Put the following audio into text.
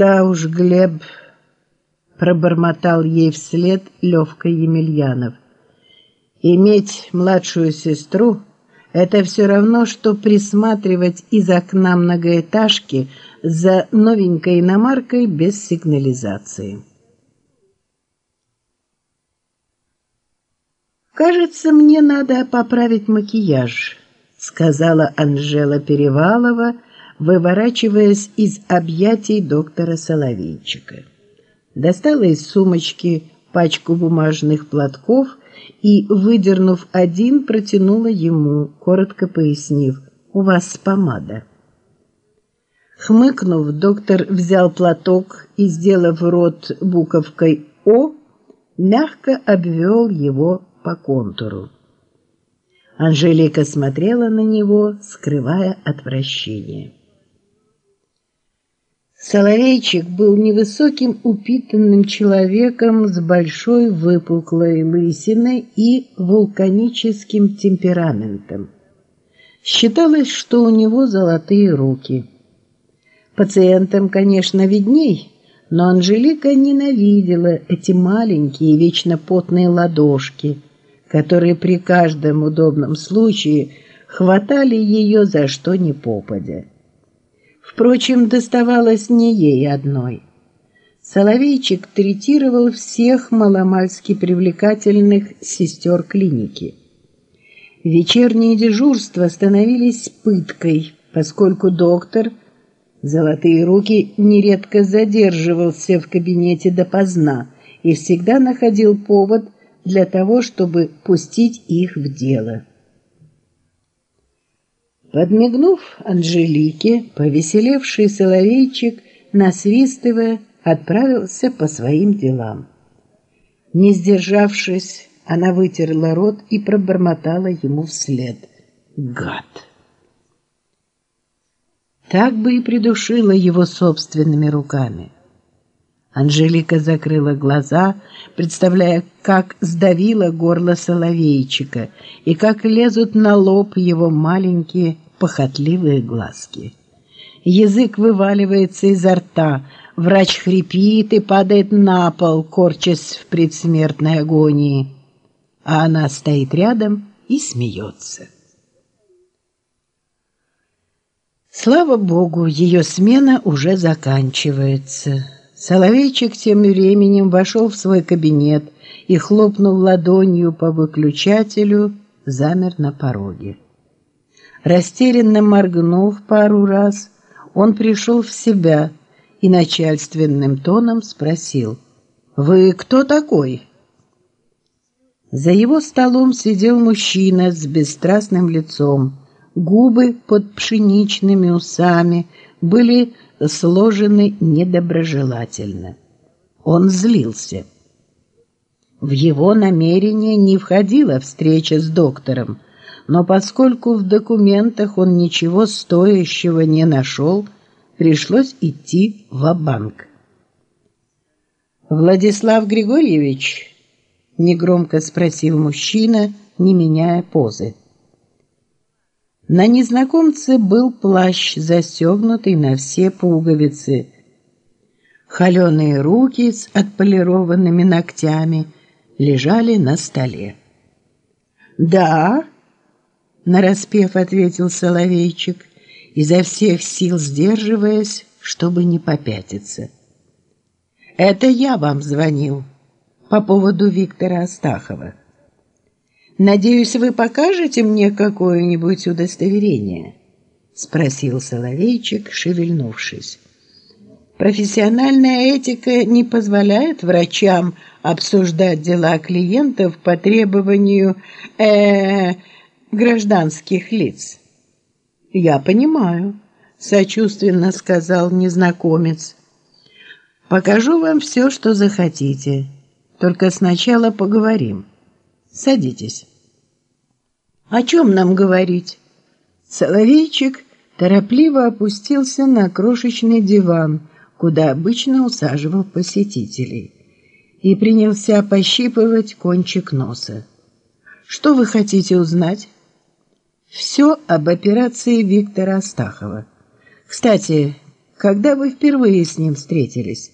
Да уж, Глеб, пробормотал ей вслед Левка Емельянов. Иметь младшую сестру это все равно что присматривать из окна многоэтажки за новенькой иномаркой без сигнализации. Кажется, мне надо поправить макияж, сказала Анжела Перевалова, выворачиваясь из объятий доктора Соловейчика. Достала из сумочки пачку бумажных платков и, выдернув один, протянула ему, коротко пояснив: "У вас помада". Хмыкнув, доктор взял платок и, сделав рот буковкой О, мягко обвел его по контуру. Анжелика смотрела на него, скрывая отвращение. Соловейчик был невысоким упитанным человеком с большой выпуклой лысиной и вулканическим темпераментом. Считалось, что у него золотые руки. Пациентам, конечно, видней, но Анжелика ненавидела эти маленькие, вечно потные ладошки, которые при каждом удобном случае хватали ее за что ни попадя. Впрочем, доставалось не ей одной. Соловейчик третировал всех маломальски привлекательных сестер клиники. Вечерние дежурства становились пыткой, поскольку доктор Золотые руки нередко задерживался в кабинете допоздна и всегда находил повод для того, чтобы пустить их в дело. Подмигнув Анжелике, повеселевший соловейчик, насвистывая, отправился по своим делам. Не сдержавшись, она вытерла рот и пробормотала ему вслед: "Гад!" Так бы и придушила его собственными руками. Анжелика закрыла глаза, представляя, как сдавило горло соловейчика и как лезут на лоб его маленькие похотливые глазки. Язык вываливается изо рта, врач хрипит и падает на пол, корчась в предсмертной агонии, а она стоит рядом и смеется. Слава богу, ее смена уже заканчивается. Соловейчик тем временем вошел в свой кабинет и хлопнув ладонью по выключателю, замер на пороге. Растерянно моргнув пару раз, он пришел в себя и начальственным тоном спросил: "Вы кто такой?" За его столом сидел мужчина с бесстрастным лицом. Губы под пшеничными усами были сложены недоброжелательно. Он злился. В его намерение не входила встреча с доктором, но поскольку в документах он ничего стоящего не нашел, пришлось идти в банк Владислав Григорьевич негромко спросил мужчина, не меняя позы. На незнакомце был плащ, застегнутый на все пуговицы. Холеные руки с отполированными ногтями лежали на столе. "Да?" Нараспев ответил соловейчик, изо всех сил сдерживаясь, чтобы не попятиться. Это я вам звонил по поводу Виктора Астахова. Надеюсь, вы покажете мне какое-нибудь удостоверение, спросил соловейчик, шевельнувшись. Профессиональная этика не позволяет врачам обсуждать дела клиентов по требованию э, -э гражданских лиц. Я понимаю, сочувственно сказал незнакомец. Покажу вам все, что захотите. Только сначала поговорим. Садитесь. О чем нам говорить? Соловейчик торопливо опустился на крошечный диван, куда обычно усаживал посетителей, и принялся пощипывать кончик носа. Что вы хотите узнать? Все об операции Виктора Астахова. Кстати, когда вы впервые с ним встретились?»